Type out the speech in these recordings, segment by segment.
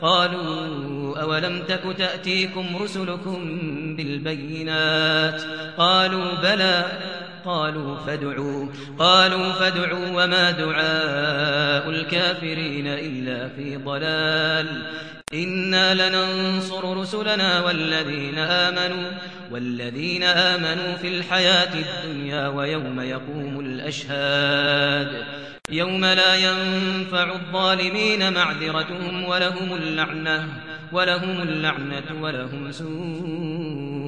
قالوا أولم تك تأتيكم رسلكم بالبينات؟ قالوا بلى قالوا فادعوا قالوا فادعوا وما دعاء الكافرين إلا في ضلال. إنا لننصر رسلنا والذين آمنوا والذين آمنوا في الحياة الدنيا ويوم يقوم الأشهاد. يوم لا ينفع الظالمين معذرتهم ولهم اللعنة ولهم اللعنة ولهم سوء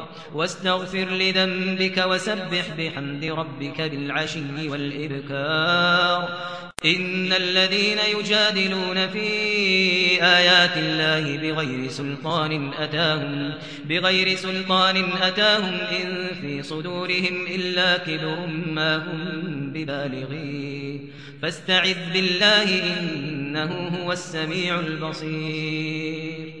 واستغفر لذنبك وسبح بحمد ربك بالعشي والإبكار. إن الذين يجادلون في آيات الله بغير سلطان أتاهم بغير سلطان أتاهم إن في صدورهم إلا كبر ما هم ببالغيه فاستعذ بالله إنه هو السميع البصير.